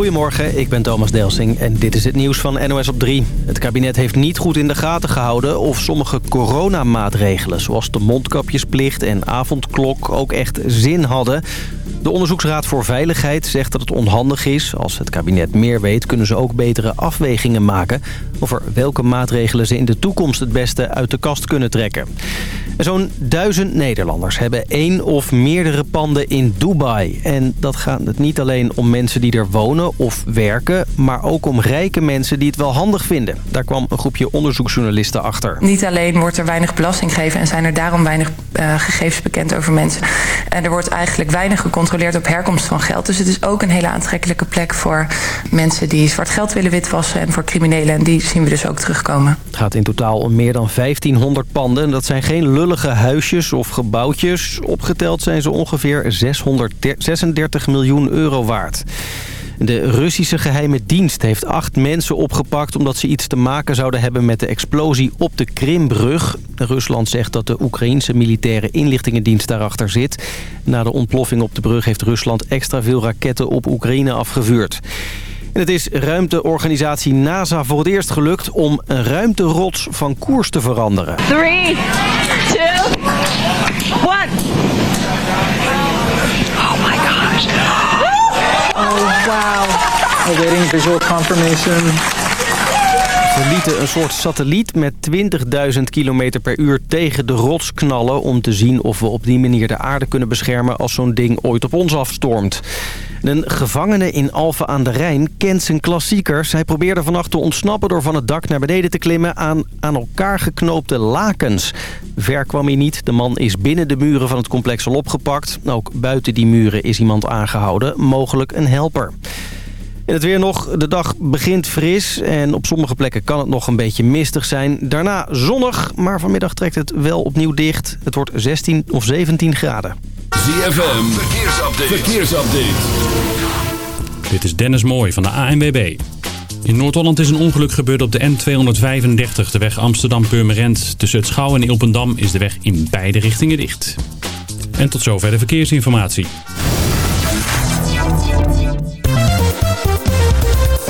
Goedemorgen, ik ben Thomas Delsing en dit is het nieuws van NOS op 3. Het kabinet heeft niet goed in de gaten gehouden of sommige coronamaatregelen... zoals de mondkapjesplicht en avondklok ook echt zin hadden. De Onderzoeksraad voor Veiligheid zegt dat het onhandig is. Als het kabinet meer weet, kunnen ze ook betere afwegingen maken... over welke maatregelen ze in de toekomst het beste uit de kast kunnen trekken. Zo'n duizend Nederlanders hebben één of meerdere panden in Dubai. En dat gaat het niet alleen om mensen die er wonen of werken... maar ook om rijke mensen die het wel handig vinden. Daar kwam een groepje onderzoeksjournalisten achter. Niet alleen wordt er weinig belasting gegeven... en zijn er daarom weinig uh, gegevens bekend over mensen. En er wordt eigenlijk weinig gecontroleerd op herkomst van geld. Dus het is ook een hele aantrekkelijke plek voor mensen... die zwart geld willen witwassen en voor criminelen. En die zien we dus ook terugkomen. Het gaat in totaal om meer dan 1500 panden. En dat zijn geen huisjes of gebouwtjes. Opgeteld zijn ze ongeveer 636 miljoen euro waard. De Russische geheime dienst heeft acht mensen opgepakt... omdat ze iets te maken zouden hebben met de explosie op de Krimbrug. Rusland zegt dat de Oekraïense militaire inlichtingendienst daarachter zit. Na de ontploffing op de brug heeft Rusland extra veel raketten op Oekraïne afgevuurd. En het is ruimteorganisatie NASA voor het eerst gelukt om een ruimterots van koers te veranderen. 3, Confirmation. We lieten een soort satelliet met 20.000 km per uur tegen de rots knallen... om te zien of we op die manier de aarde kunnen beschermen als zo'n ding ooit op ons afstormt. Een gevangene in Alphen aan de Rijn kent zijn klassiekers. Hij probeerde vannacht te ontsnappen door van het dak naar beneden te klimmen aan aan elkaar geknoopte lakens. Ver kwam hij niet. De man is binnen de muren van het complex al opgepakt. Ook buiten die muren is iemand aangehouden, mogelijk een helper. En het weer nog. De dag begint fris en op sommige plekken kan het nog een beetje mistig zijn. Daarna zonnig, maar vanmiddag trekt het wel opnieuw dicht. Het wordt 16 of 17 graden. ZFM, verkeersupdate. verkeersupdate. Dit is Dennis Mooij van de ANWB. In Noord-Holland is een ongeluk gebeurd op de N235, de weg Amsterdam-Purmerend. Tussen het Schouw en Ilpendam is de weg in beide richtingen dicht. En tot zover de verkeersinformatie.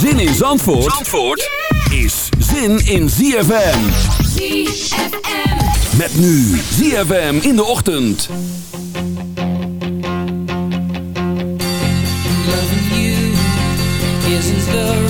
Zin in Zandvoort, Zandvoort is zin in ZFM. ZFM. Met nu ZFM in de ochtend. Loving you isn't the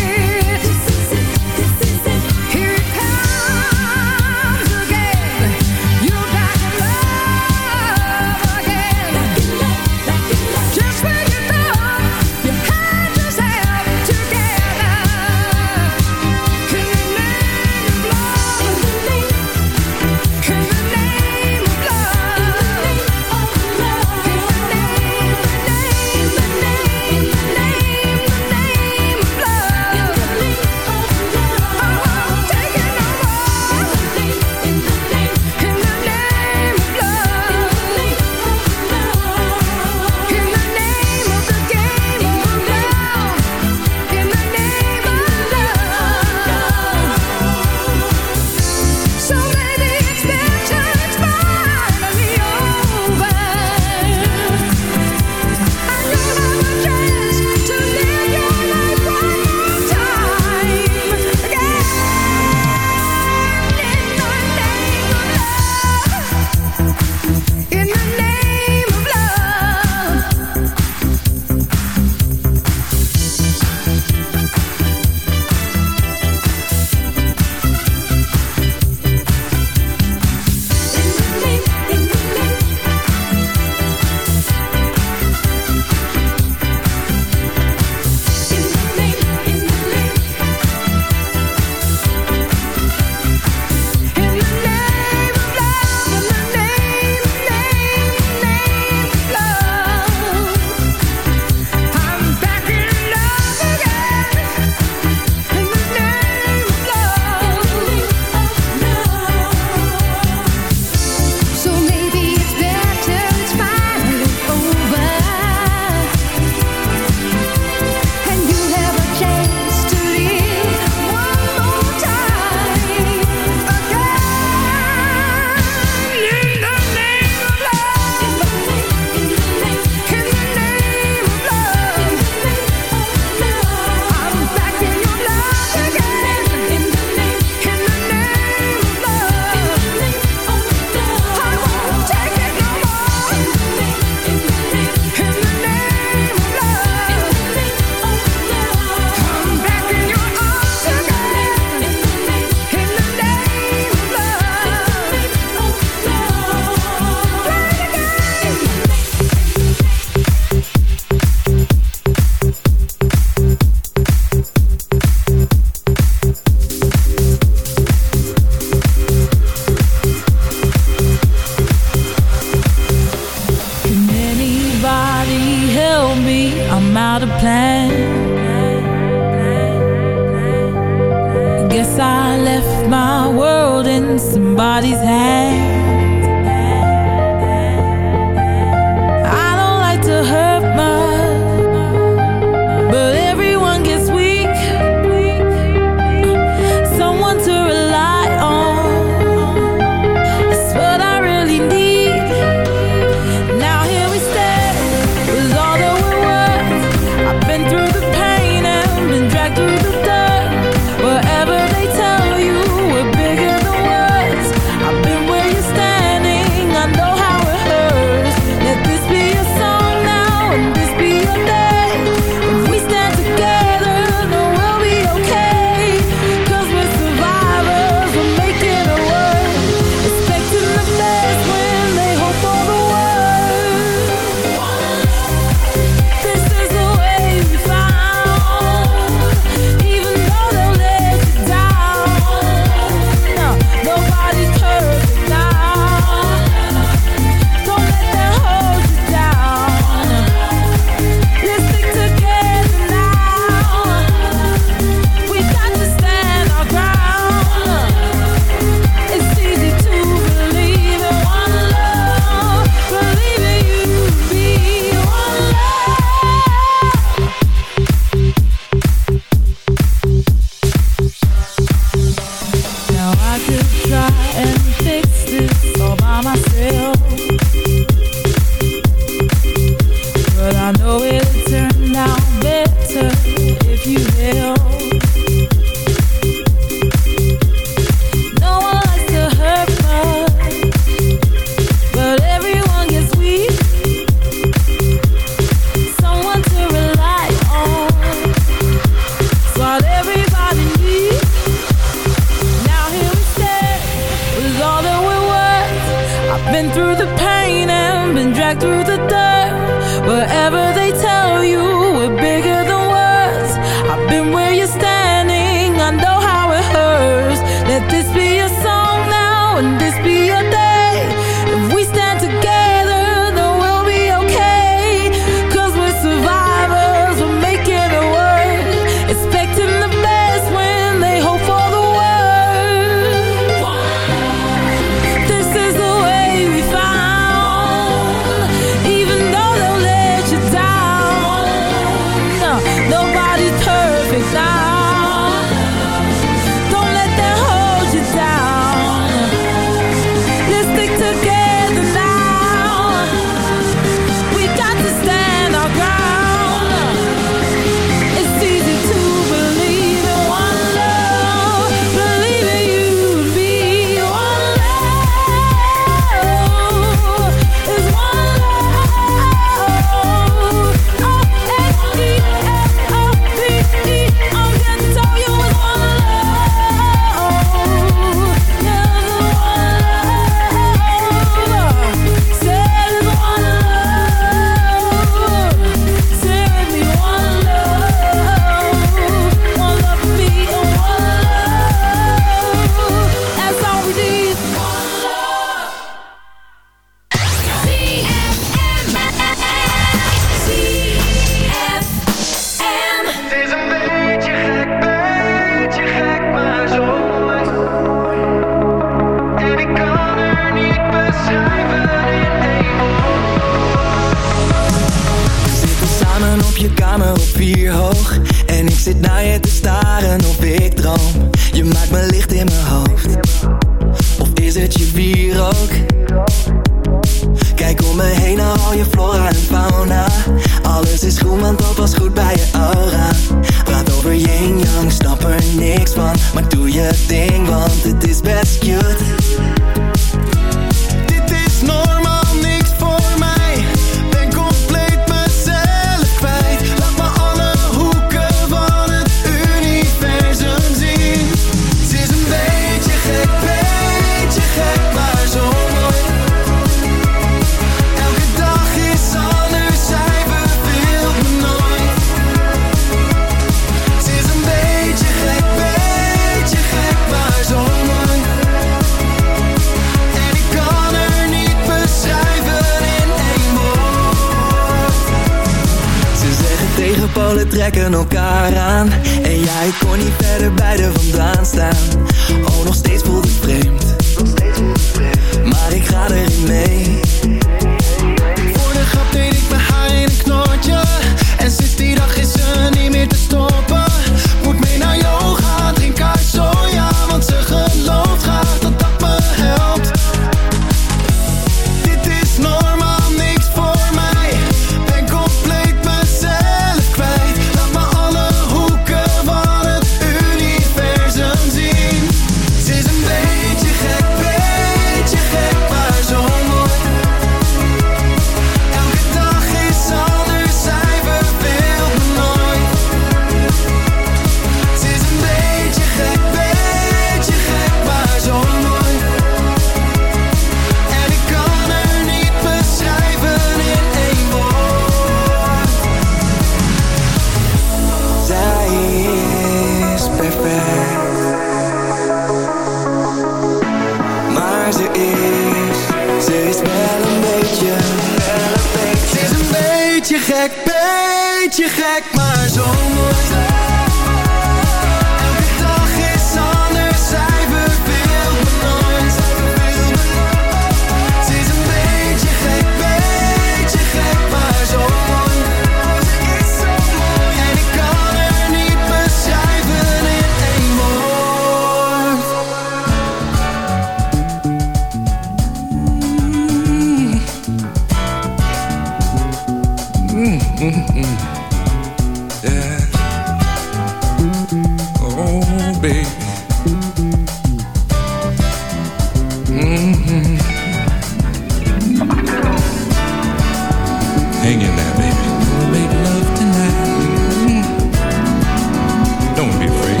won't be afraid.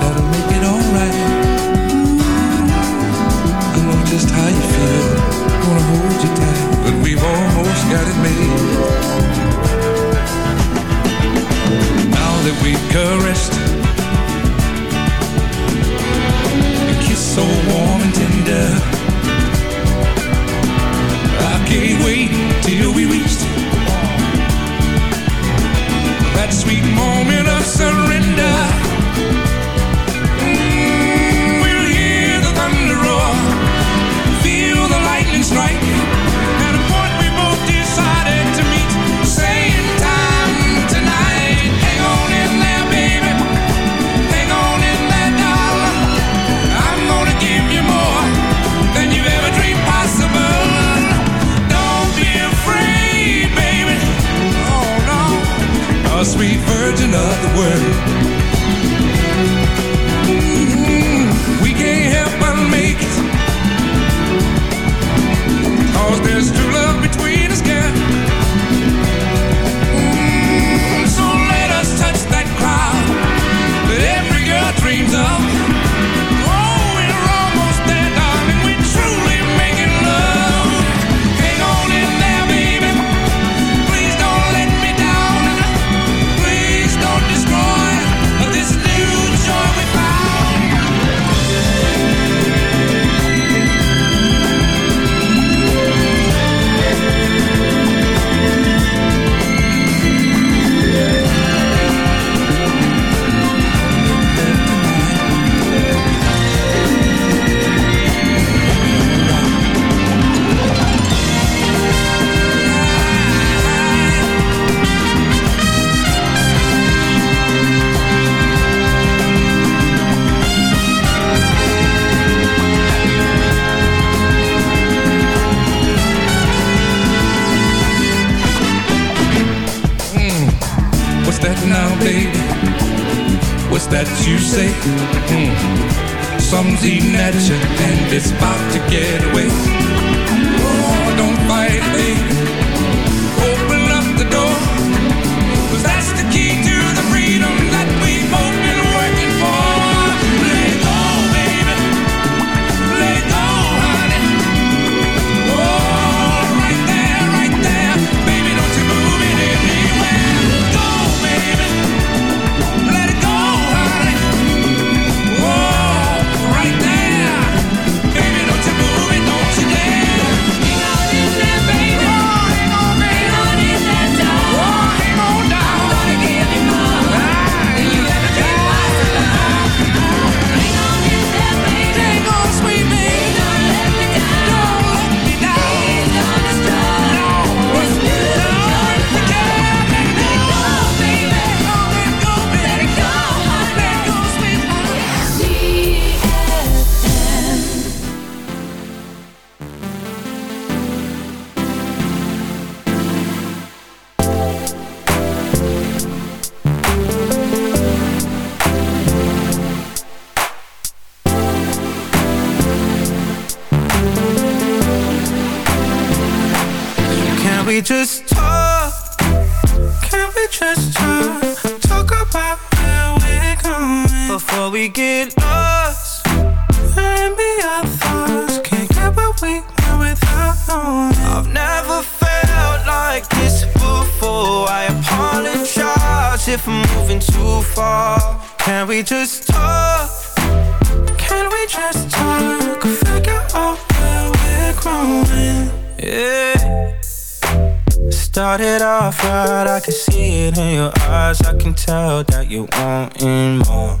That'll make it alright. I know just how you feel. Gonna hold you tight, but we've almost got it made. Now that we caressed, a kiss so warm sweet moment of surrender. another word soms zien net je en about to get away before we get lost. Maybe our thoughts can't get what we want without. I've never felt like this before. I apologize if I'm moving too far. Can we just talk? Can we just talk? Figure out where we're growing. Yeah. Started off right, I can see it in your eyes. I can tell that you wanting more.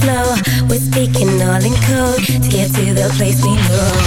flow. We're speaking all in code to get to the place we know.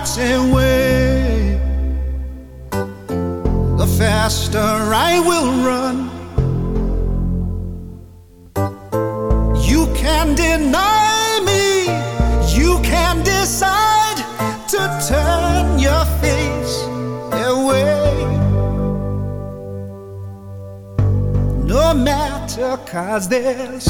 lights away. The faster I will run, you can deny me, you can decide to turn your face away. No matter, cause there's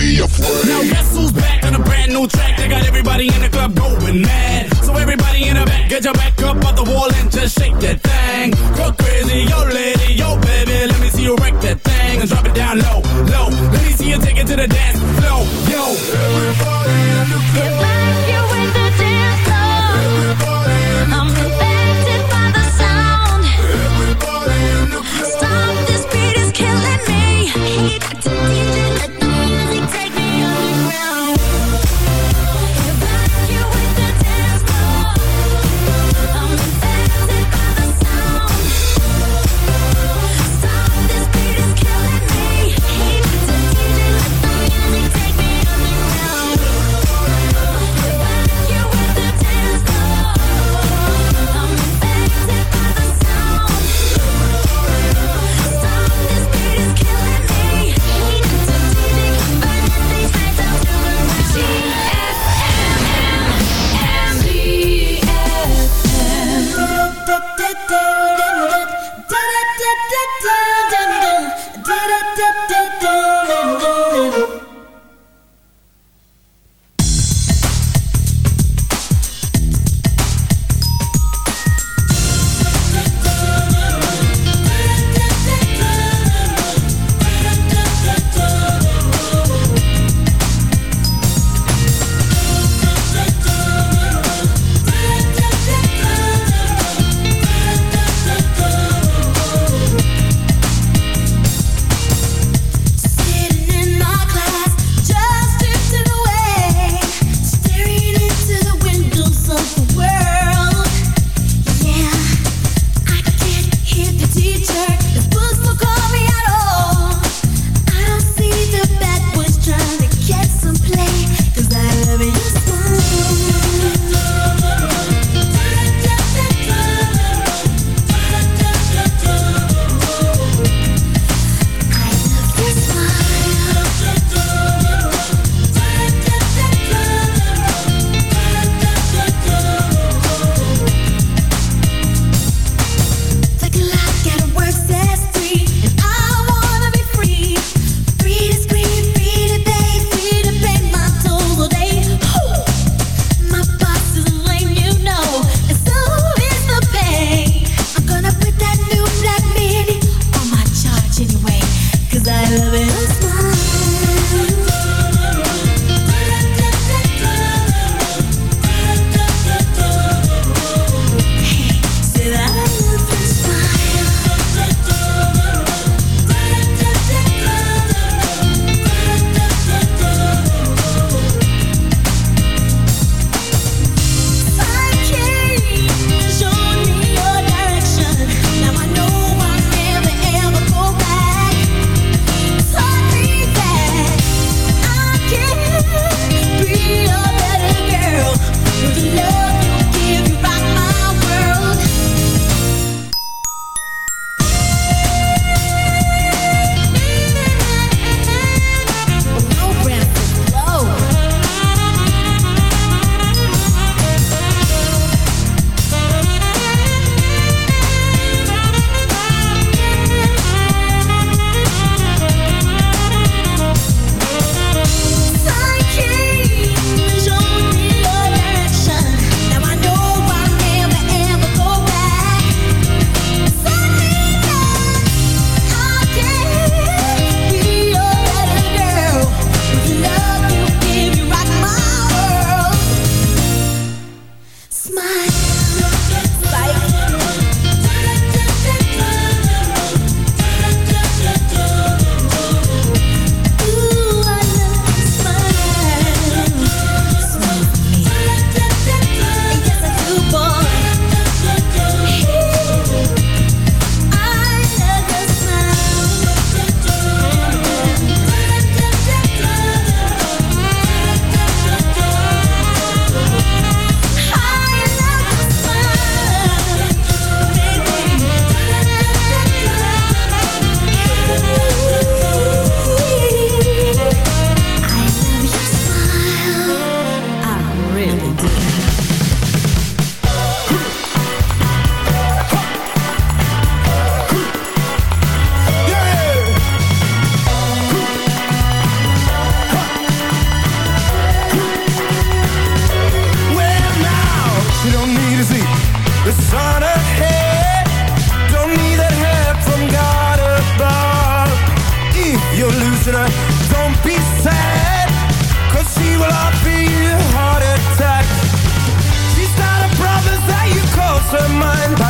be afraid. Now guess who's back on a brand new track? They got everybody in the club going mad. So everybody in the back, get your back up off the wall and just shake that thing. Go crazy, yo lady, yo baby, let me see you wreck that thing and drop it down low, low. Let me see you take it to the dance floor, yo. Everybody in the club. of mind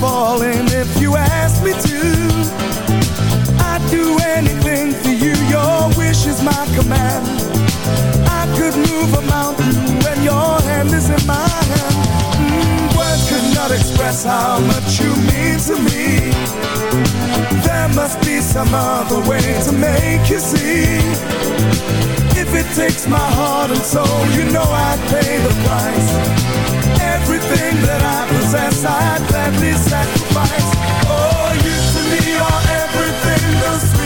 falling if you ask me to. I'd do anything for you, your wish is my command. I could move a mountain when your hand is in my hand. Mm, words could not express how much you mean to me. There must be some other way to make you see. If it takes my heart and soul, you know I'd pay the price. Everything that I princess I'd gladly sacrifice. Oh, you to me are everything the sweet.